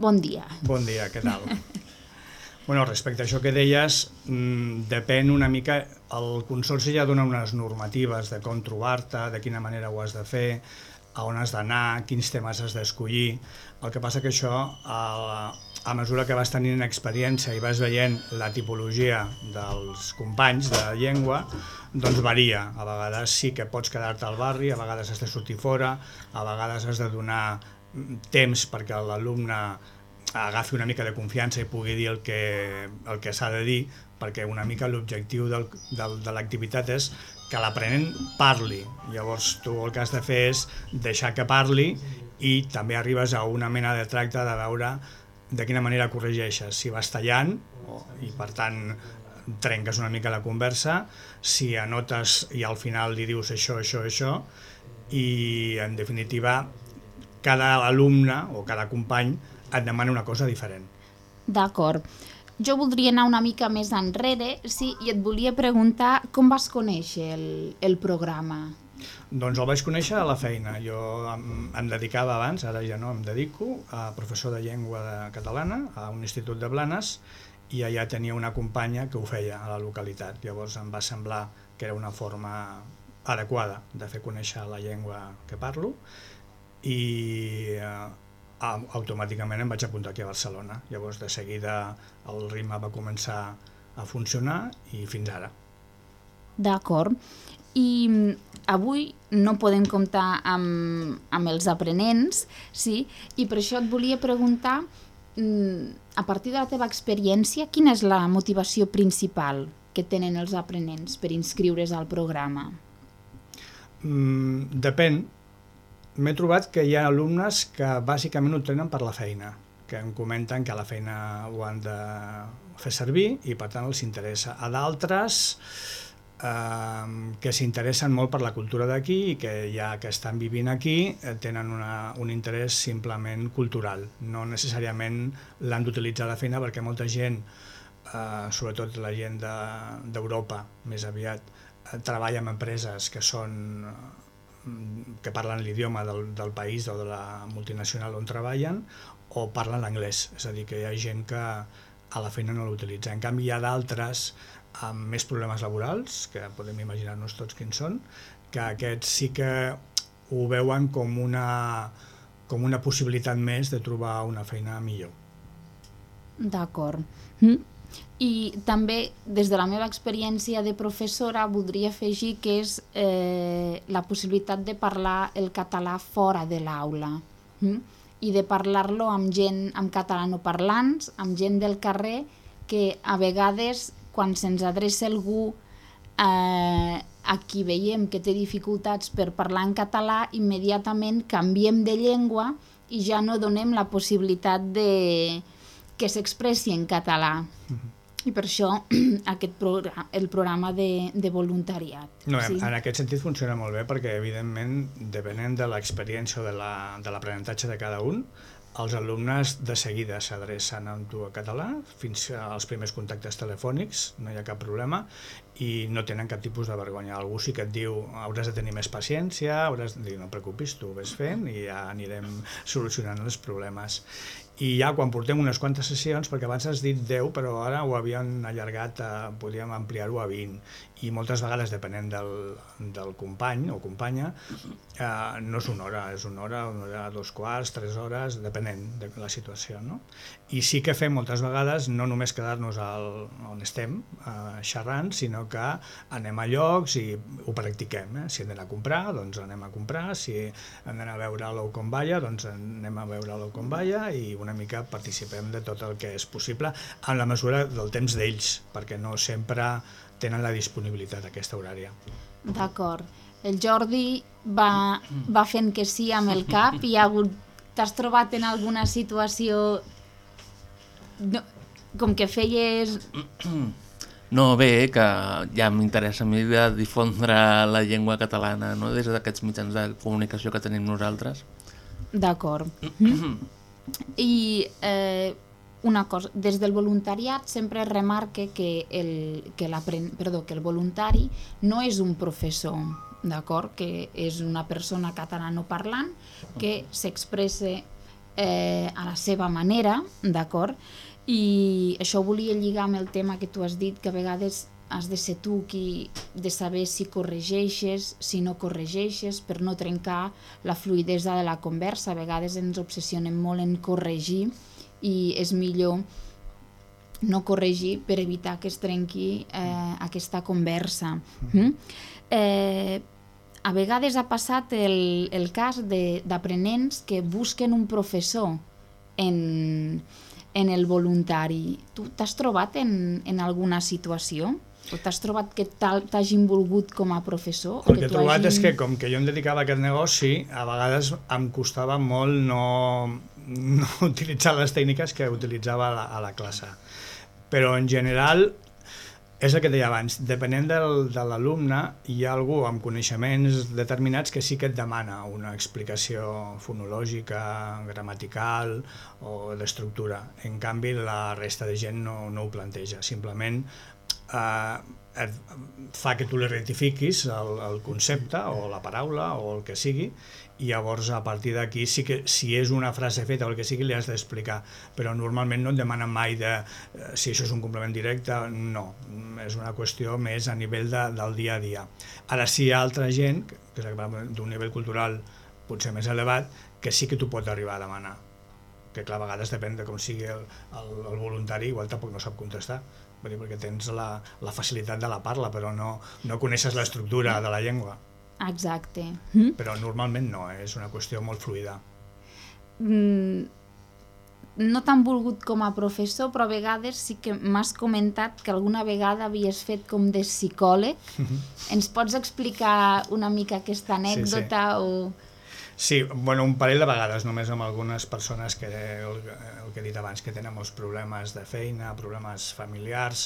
Bon dia. Bon dia, què tal? bueno, respecte a això que deies, mmm, depèn una mica, el Consorci ja dona unes normatives de com trobar-te, de quina manera ho has de fer, a on has d'anar, quins temes has d'escollir. El que passa que això, a, a mesura que vas tenint experiència i vas veient la tipologia dels companys de llengua, doncs varia. A vegades sí que pots quedar-te al barri, a vegades has de sortir fora, a vegades has de donar mm, temps perquè l'alumne agafi una mica de confiança i pugui dir el que, el que s'ha de dir, perquè una mica l'objectiu del, de l'activitat és que l'aprenent parli. Llavors tu el que has de fer és deixar que parli i també arribes a una mena de tracte de veure de quina manera corregeixes, si vas tallant o, i per tant trenques una mica la conversa, si anotes i al final li dius això, això, això i en definitiva cada alumne o cada company et demana una cosa diferent. D'acord. Jo voldria anar una mica més enrere sí, i et volia preguntar com vas conèixer el, el programa. Doncs el vaig conèixer a la feina. Jo em, em dedicava abans, ara ja no em dedico, a professor de llengua de catalana a un institut de Blanes i allà tenia una companya que ho feia a la localitat. Llavors em va semblar que era una forma adequada de fer conèixer la llengua que parlo i eh, automàticament em vaig apuntar aquí a Barcelona. Llavors de seguida el ritme va començar a funcionar i fins ara. D'acord. I mm, avui no podem comptar amb, amb els aprenents, sí? I per això et volia preguntar, mm, a partir de la teva experiència, quina és la motivació principal que tenen els aprenents per inscriure's al programa? Mm, depèn. M'he trobat que hi ha alumnes que bàsicament ho tenen per la feina, que em comenten que la feina ho han de fer servir i per tant els interessa. A d'altres eh, que s'interessen molt per la cultura d'aquí i que ja que estan vivint aquí eh, tenen una, un interès simplement cultural. No necessàriament l'han d'utilitzar la feina perquè molta gent, eh, sobretot la gent de- d'Europa més aviat, eh, treballa en empreses que són que parlen l'idioma del, del país o de la multinacional on treballen o parlen l'anglès, és a dir, que hi ha gent que a la feina no l'utilitza. En canvi, hi ha d'altres amb més problemes laborals, que podem imaginar-nos tots quins són, que aquests sí que ho veuen com una, com una possibilitat més de trobar una feina millor. D'acord. Mm. I també, des de la meva experiència de professora, voldria afegir que és eh, la possibilitat de parlar el català fora de l'aula mm? i de parlar-lo amb gent, amb catalanoparlants, amb gent del carrer, que a vegades, quan se'ns adreça algú eh, a qui veiem que té dificultats per parlar en català, immediatament canviem de llengua i ja no donem la possibilitat de que s'expressi en català. I per això aquest programa, el programa de, de voluntariat. No, sí. En aquest sentit funciona molt bé perquè, evidentment, depenent de l'experiència o de la- de l'aprenentatge de cada un, els alumnes de seguida s'adrecen amb tu a català fins als primers contactes telefònics, no hi ha cap problema, i no tenen cap tipus de vergonya. Algú sí que et diu hauràs de tenir més paciència, hauràs de dir no et preocupis, tu ho ves fent i ja anirem solucionant els problemes. I ja quan portem unes quantes sessions, perquè abans has dit 10, però ara ho havien allargat, a, podíem ampliar-ho a 20, i moltes vegades, depenent del, del company o companya, eh, no és una hora, és una hora, una hora, dos quarts, tres hores, depenent de la situació. No? I sí que fem moltes vegades no només quedar-nos on estem eh, xerrant, sinó que anem a llocs i ho practiquem. Eh? Si hem d'anar a comprar, doncs anem a comprar, si hem d'anar a veure l'Ocomballa, doncs anem a veure l'Ocomballa i una mica participem de tot el que és possible en la mesura del temps d'ells, perquè no sempre tenen la disponibilitat aquesta horària. D'acord. El Jordi va, va fent que sí amb el cap i ha hagut... T'has trobat en alguna situació no, com que feies... No, bé, que ja m'interessa a mi de difondre la llengua catalana no? des d'aquests mitjans de comunicació que tenim nosaltres. D'acord. I eh, una cosa, des del voluntariat sempre remarque que el, que, perdó, que el voluntari no és un professor, d'acord? Que és una persona catalanoparlant que s'expressa eh, a la seva manera, d'acord? I això volia lligar amb el tema que tu has dit, que a vegades has de ser tu qui de saber si corregeixes, si no corregeixes, per no trencar la fluidesa de la conversa. A vegades ens obsessionem molt en corregir i és millor no corregir per evitar que es trenqui eh, aquesta conversa. Mm? Eh, a vegades ha passat el, el cas de- d'aprenents que busquen un professor en, en el voluntari. Tu t'has trobat en, en alguna situació? O t'has trobat que t'ha- t'hagin volgut com a professor? El que he trobat hagin- és que com que jo em dedicava a aquest negoci, a vegades em costava molt no, no utilitzar les tècniques que utilitzava a la, a la classe. Però en general és el que deia abans, depenent del, de l'alumne, hi ha algú amb coneixements determinats que sí que et demana una explicació fonològica, gramatical o d'estructura. En canvi, la resta de gent no, no ho planteja. Simplement eh, et fa que tu li rectifiquis el, el concepte o la paraula o el que sigui i llavors a partir d'aquí sí que si és una frase feta o el que sigui li has d'explicar. Però normalment no et demanen mai de eh, si això és un complement directe no, és una qüestió més a nivell de, del dia a dia. Ara sí hi ha altra gent que és d'un nivell cultural potser més elevat que sí que t'ho pot arribar a demanar. Que clar, a vegades depèn de com sigui el, el, el voluntari, igual tampoc no sap contestar, dir, perquè tens la, la facilitat de la parla, però no, no coneixes l'estructura de la llengua. Exacte. Mm? Però normalment no, eh? és una qüestió molt fluida. Mm, no t'han volgut com a professor, però a vegades sí que m'has comentat que alguna vegada havies fet com de psicòleg. Ens pots explicar una mica aquesta anècdota sí, sí. o... Sí, bueno, un parell de vegades, només amb algunes persones que, el, el que he dit abans, que tenen molts problemes de feina, problemes familiars,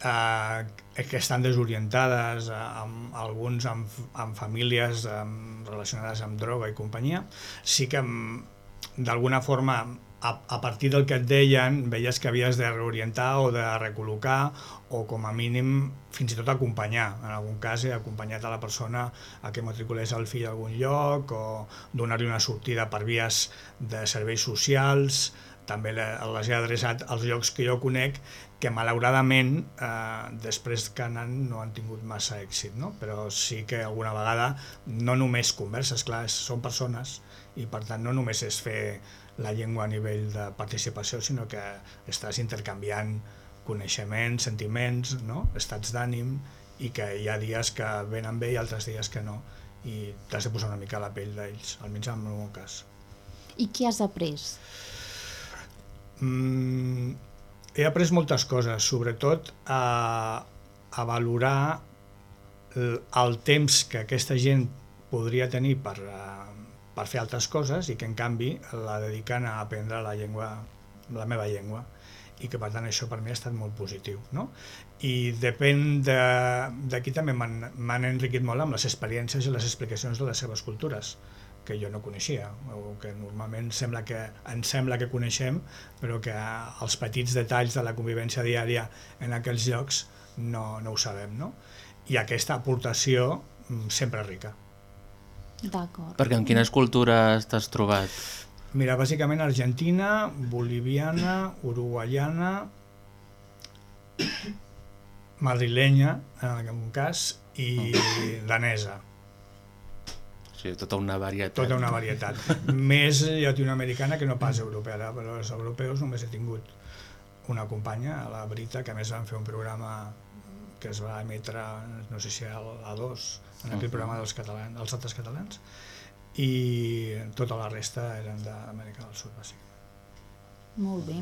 eh, que estan desorientades, eh, amb, alguns amb, amb famílies amb, relacionades amb droga i companyia, sí que amb- d'alguna forma a, a partir del que et deien veies que havies de reorientar o de recol·locar o com a mínim fins i tot acompanyar, en algun cas he acompanyat a la persona a que matriculés el fill a algun lloc o donar-li una sortida per vies de serveis socials, també le- les he adreçat als llocs que jo conec que malauradament eh, després que han no han tingut massa èxit, no? però sí que alguna vegada no només converses, clar, són persones i per tant no només és fer la llengua a nivell de participació, sinó que estàs intercanviant coneixements, sentiments, no? estats d'ànim i que hi ha dies que venen bé i altres dies que no i t'has de posar una mica a la pell d'ells, almenys en el meu cas. I què has après? Mm, he après moltes coses, sobretot a, a valorar el, el temps que aquesta gent podria tenir per, eh, per fer altres coses i que en canvi la dediquen a aprendre la llengua, la meva llengua i que per tant això per mi ha estat molt positiu no? i depèn de d'aquí també m'han enriquit molt amb les experiències i les explicacions de les seves cultures que jo no coneixia o que normalment sembla que ens sembla que coneixem però que els petits detalls de la convivència diària en aquells llocs no, no ho sabem no? i aquesta aportació mm, sempre rica D'acord. Perquè en quines cultures t'has trobat? Mira, bàsicament argentina, boliviana, uruguaiana, madrilenya, en algun cas, i danesa. Sí, tota una varietat. Tota una varietat. Més llatinoamericana que no pas europea, però els europeus només he tingut una companya, a la Brita, que a més van fer un programa que es va emetre, no sé si a A2, en aquell programa dels catalans, dels altres catalans, i tota la resta eren d'Amèrica del Sud, bàsicament. Molt bé.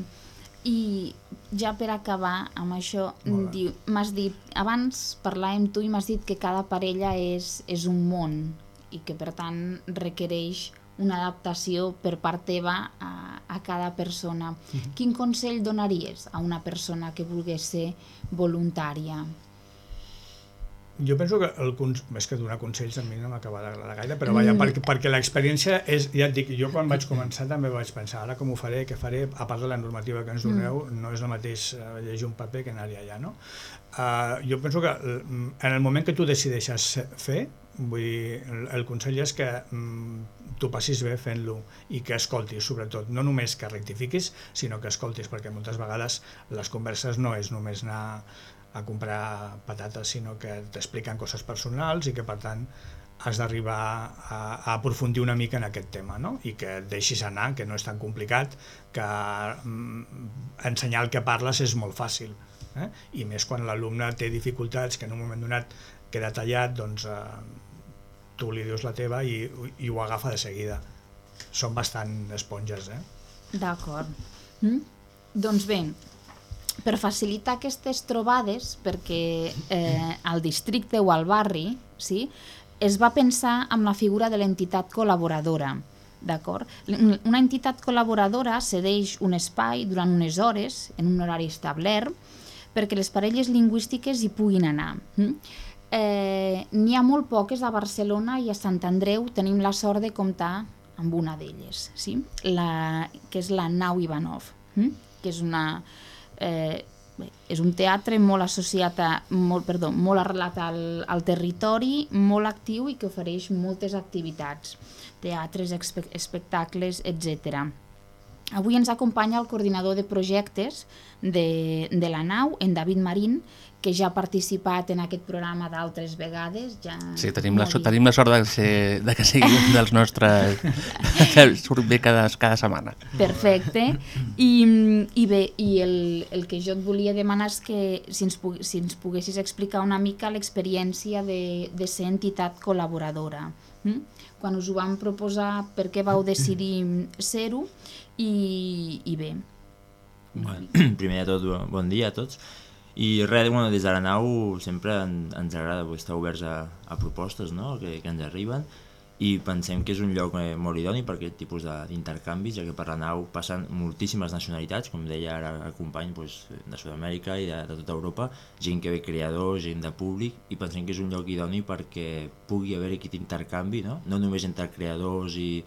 I ja per acabar amb això, m'has dit, abans parlàvem tu i m'has dit que cada parella és, és un món i que per tant requereix una adaptació per part teva a, a cada persona. Mhm. Quin consell donaries a una persona que volgués ser voluntària? Jo penso que el més que donar consells a mi no m'acaba d'agradar gaire, però vaja, Mm. perquè, perquè l'experiència és, ja et dic, jo quan vaig començar també vaig pensar, ara com ho faré, què faré, a part de la normativa que ens doneu, no és el mateix uh, llegir un paper que anar-hi allà, no? Uh, jo penso que en el moment que tu decideixes fer, vull dir, el, el consell és que um, tu passis bé fent-lo i que escoltis, sobretot, no només que rectifiquis, sinó que escoltis, perquè moltes vegades les converses no és només anar a comprar patates, sinó que t'expliquen coses personals i que per tant has d'arribar a, a aprofundir una mica en aquest tema no? i que et deixis anar, que no és tan complicat, que mm, ensenyar el que parles és molt fàcil. Eh? I més quan l'alumne té dificultats que en un moment donat queda tallat, doncs eh, tu li dius la teva i, i ho agafa de seguida. Són bastant esponges, eh? D'acord. Mm? Doncs bé, per facilitar aquestes trobades, perquè eh, al districte o al barri sí, es va pensar amb la figura de l'entitat col·laboradora. D'acord? Una entitat col·laboradora cedeix un espai durant unes hores, en un horari establert, perquè les parelles lingüístiques hi puguin anar. Mm? Eh, N'hi ha molt poques a Barcelona i a Sant Andreu tenim la sort de comptar amb una d'elles, sí? la, que és la Nau Ivanov, mm? que és una... Eh, és un teatre molt associat a, molt, perdó, molt arrelat al, al territori, molt actiu i que ofereix moltes activitats, teatres, espe espectacles, etc. Avui ens acompanya el coordinador de projectes de, de la nau, en David Marín, que ja ha participat en aquest programa d'altres vegades. Ja Sí, tenim la, tenim la sort de, ser, de que sigui un dels nostres... que surt bé cada, cada setmana. Perfecte. I, i bé, i el, el que jo et volia demanar és que si ens, si ens poguessis explicar una mica l'experiència de, de ser entitat col·laboradora. Mm? Quan us ho vam proposar, per què vau decidir ser-ho i, i bé. Bueno, primer de tot, bon- bon dia a tots. I res, bueno, des de la nau sempre en, ens agrada pues, estar oberts a, a propostes no? que, que ens arriben i pensem que és un lloc eh, molt idoni per aquest tipus d'intercanvis, ja que per la nau passen moltíssimes nacionalitats, com deia ara el company, pues, de Sud-amèrica i de, de tota Europa, gent que ve creadors, gent de públic, i pensem que és un lloc idoni perquè pugui haver aquest intercanvi, no, no només entre creadors i,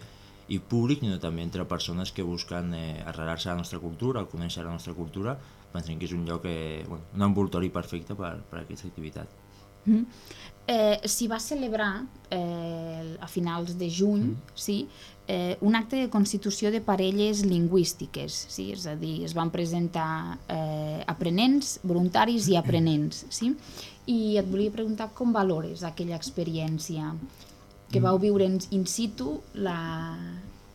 i públic, sinó també entre persones que busquen eh, arrelar-se a la nostra cultura, conèixer la nostra cultura, pensem que és un lloc, eh, bueno, un envoltori perfecte per, per a aquesta activitat. Mm. Eh, S'hi va celebrar eh, a finals de juny mm. sí, eh, un acte de constitució de parelles lingüístiques, sí? és a dir, es van presentar eh, aprenents, voluntaris i aprenents. Sí? I et volia preguntar com valores aquella experiència que vau viure in situ la...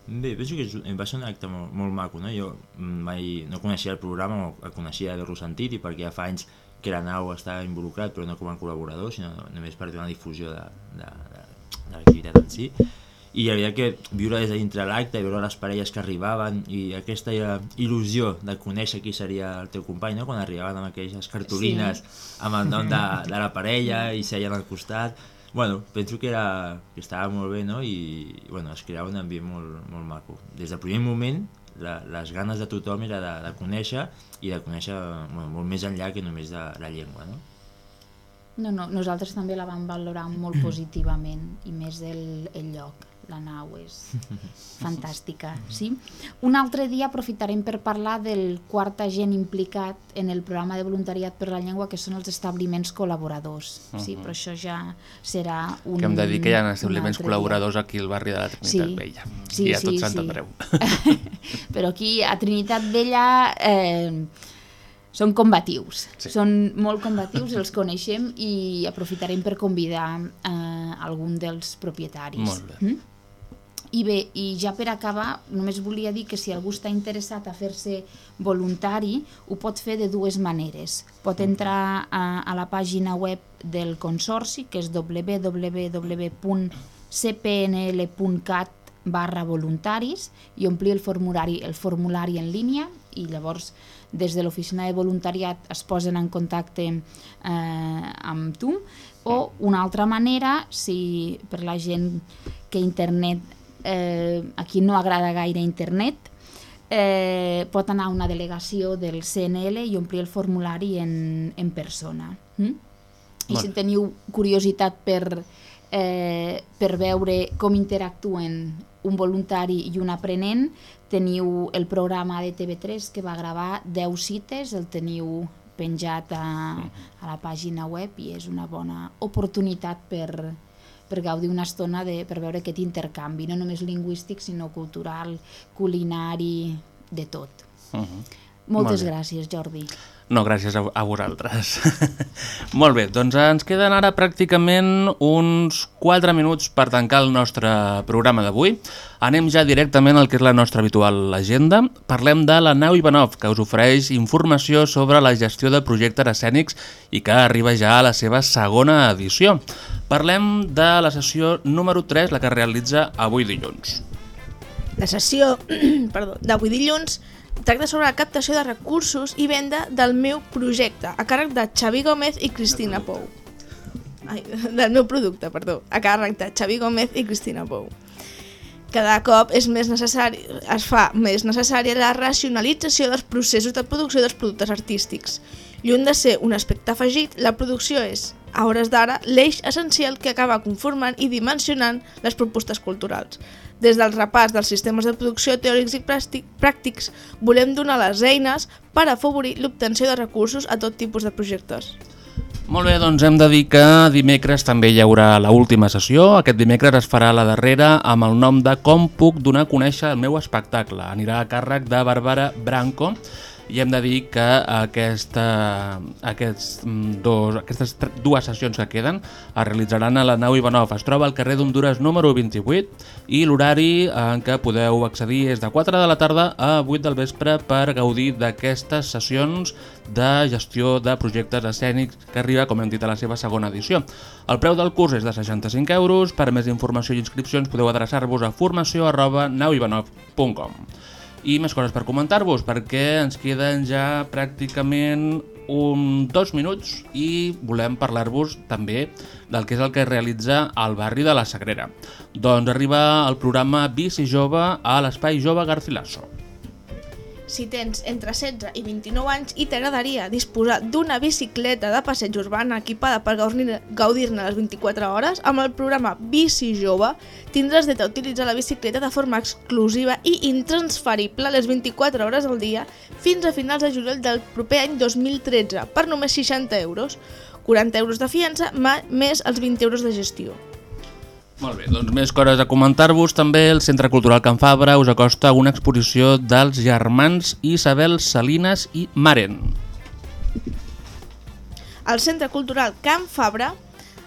Bé, penso que és, un- va ser un acte molt, molt maco, no? Jo mm, mai no coneixia el programa, el coneixia d'haver-lo sentit i perquè ja fa anys que la nau estava involucrat, però no com a col·laborador, sinó només per donar difusió de, de, de, de l'activitat en si. I la veritat que viure des de dintre l'acte, veure les parelles que arribaven i aquesta eh, il·lusió de conèixer qui seria el teu company, no? quan arribaven amb aquelles cartolines Sí. amb el nom de, de la parella i seien al costat, bueno, penso que, era, que estava molt bé no? i bueno, es creava un ambient molt, molt maco. Des del primer moment la, les ganes de tothom era de, de conèixer i de conèixer bueno, molt més enllà que només de la llengua. No? No, no, nosaltres també la vam valorar molt positivament i més el, el lloc, la nau és fantàstica, sí? Un altre dia aprofitarem per parlar del quart agent implicat en el programa de voluntariat per la llengua que són els establiments col·laboradors, sí? Mhm. Però això ja serà un que hem de dir que hi ha establiments col·laboradors aquí al barri de la Trinitat Sí. Vella Sí, i a tot sí, Sant sí. Però aquí a Trinitat Vella eh, són combatius, Sí. són molt combatius, els coneixem i aprofitarem per convidar eh, algun dels propietaris. Molt bé. Mm? I bé, i ja per acabar, només volia dir que si algú està interessat a fer-se voluntari, ho pot fer de dues maneres. Pot entrar a, a la pàgina web del Consorci, que és www.cpnl.cat barra voluntaris i omplir el formulari, el formulari en línia i llavors des de l'oficina de voluntariat es posen en contacte eh, amb tu. O una altra manera, si per la gent que internet, eh, a qui no agrada gaire internet, eh, pot anar a una delegació del CNL i omplir el formulari en, en persona. Mm? I si teniu curiositat per, eh, per veure com interactuen un voluntari i un aprenent, teniu el programa de TV3 que va gravar 10 cites, el teniu penjat a, a la pàgina web i és una bona oportunitat per, per gaudir una estona de, per veure aquest intercanvi, no només lingüístic, sinó cultural, culinari, de tot. Uh -huh. Moltes Molt gràcies, Jordi. No, gràcies a, a vosaltres. Molt bé, doncs ens queden ara pràcticament uns 4 minuts per tancar el nostre programa d'avui. Anem ja directament al que és la nostra habitual agenda. Parlem de la nau Ivanov, que us ofereix informació sobre la gestió de projectes escènics i que arriba ja a la seva segona edició. Parlem de la sessió número 3, la que es realitza avui dilluns. La sessió d'avui dilluns tracta sobre la captació de recursos i venda del meu projecte, a càrrec de Xavi Gómez i Cristina Pou. Ai, del meu producte, perdó, a càrrec de Xavi Gómez i Cristina Pou. Cada cop és més necessari, es fa més necessària la racionalització dels processos de producció dels productes artístics. Lluny de ser un aspecte afegit, la producció és, a hores d'ara, l'eix essencial que acaba conformant i dimensionant les propostes culturals. Des del repàs dels sistemes de producció teòrics i pràctic- pràctics, volem donar les eines per afavorir l'obtenció de recursos a tot tipus de projectes. Molt bé, doncs hem de dir que dimecres també hi haurà la última sessió. Aquest dimecres es farà la darrera amb el nom de Com puc donar a conèixer el meu espectacle. Anirà a càrrec de Bàrbara Branco i hem de dir que aquesta, aquests, mm, dos, aquestes dues sessions que queden es realitzaran a la nau Ivanov. Es troba al carrer d'Honduras número 28 i l'horari en què podeu accedir és de 4 de la tarda a 8 del vespre per gaudir d'aquestes sessions de gestió de projectes escènics que arriba, com hem dit, a la seva segona edició. El preu del curs és de 65 euros. Per més informació i inscripcions podeu adreçar-vos a formació arroba nauivanov.com i més coses per comentar-vos, perquè ens queden ja pràcticament un dos minuts i volem parlar-vos també del que és el que realitza el barri de la Sagrera. Doncs arriba el programa Bici Jove a l'Espai Jove Garcilaso. Si tens entre 16 i 29 anys i t'agradaria disposar d'una bicicleta de passeig urbana equipada per gaudir- gaudir-ne les 24 hores, amb el programa Bici Jove tindràs dret a utilitzar la bicicleta de forma exclusiva i intransferible les 24 hores al dia fins a finals de juliol del proper any 2013 per només 60 euros, 40 euros de fiança més els 20 euros de gestió. Molt bé, doncs més coses a comentar-vos. També el Centre Cultural Can Fabra us acosta una exposició dels germans Isabel Salinas i Maren. El Centre Cultural Can Fabra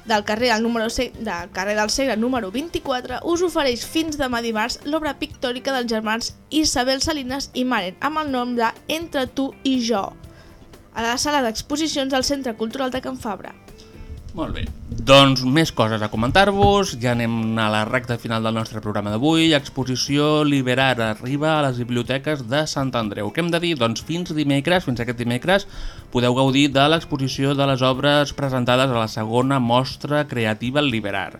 del carrer, el número se- del carrer del Segre número 24 us ofereix fins demà dimarts l'obra pictòrica dels germans Isabel Salinas i Maren amb el nom de Entre tu i jo a la sala d'exposicions del Centre Cultural de Can Fabra. Molt bé. Doncs més coses a comentar-vos. Ja anem a la recta final del nostre programa d'avui. Exposició Liberar arriba a les biblioteques de Sant Andreu. Què hem de dir? Doncs fins dimecres, fins aquest dimecres, podeu gaudir de l'exposició de les obres presentades a la segona mostra creativa Liberar.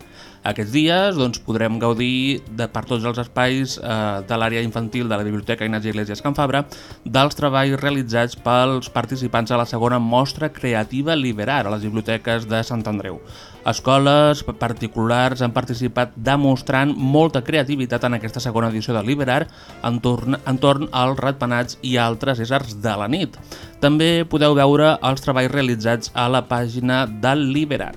Aquests dies doncs, podrem gaudir de, per tots els espais eh, de l'àrea infantil de la Biblioteca Ignasi Iglesias Can Fabra dels treballs realitzats pels participants a la segona mostra creativa Liberar a les biblioteques de Sant Andreu. Escoles particulars han participat demostrant molta creativitat en aquesta segona edició de Liberar entorn, entorn als ratpenats i altres éssers de la nit. També podeu veure els treballs realitzats a la pàgina del Liberar.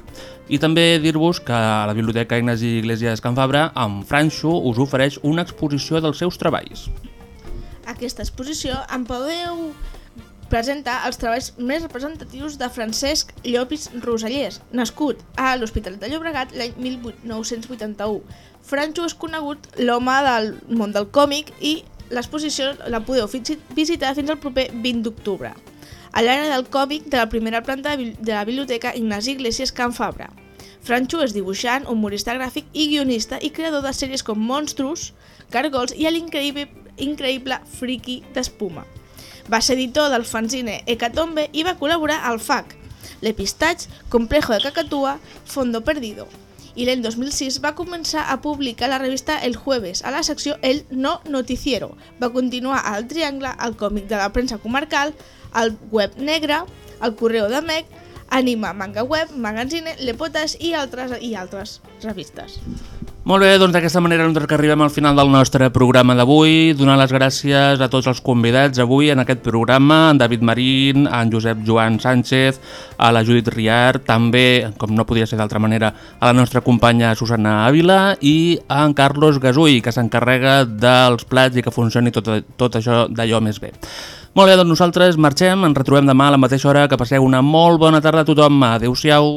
I també dir-vos que a la Biblioteca Ignasi Iglesias Can Fabra, en Franxo, us ofereix una exposició dels seus treballs. Aquesta exposició en podeu presentar els treballs més representatius de Francesc Llopis Rosellers, nascut a l'Hospitalet de Llobregat l'any 1981. Franxo és conegut l'home del món del còmic i l'exposició la podeu visitar fins al proper 20 d'octubre. A l'àrea del còmic de la primera planta de la Biblioteca Ignasi Iglesias Can Fabra. Franxo és dibuixant, humorista gràfic i guionista i creador de sèries com Monstrus, Gargols i l'increïble increïble Friki d'Espuma. Va ser editor del fanzine Hecatombe i va col·laborar al FAC, l'Epistatge, Complejo de Cacatua, Fondo Perdido. I l'any 2006 va començar a publicar la revista El Jueves, a la secció El No Noticiero. Va continuar al Triangle, al còmic de la premsa comarcal, al Web Negre, al Correo de Mec, Anima Manga Web, Magazine, Lepotes i altres i altres revistes. Molt bé, doncs d'aquesta manera nosaltres que arribem al final del nostre programa d'avui. Donar les gràcies a tots els convidats avui en aquest programa, en David Marín, en Josep Joan Sánchez, a la Judit Riar, també, com no podia ser d'altra manera, a la nostra companya Susana Ávila i a en Carlos Gasull, que s'encarrega dels plats i que funcioni tot, tot això d'allò més bé. Molt bé, doncs nosaltres marxem, ens retrobem demà a la mateixa hora, que passeu una molt bona tarda a tothom. Adéu-siau.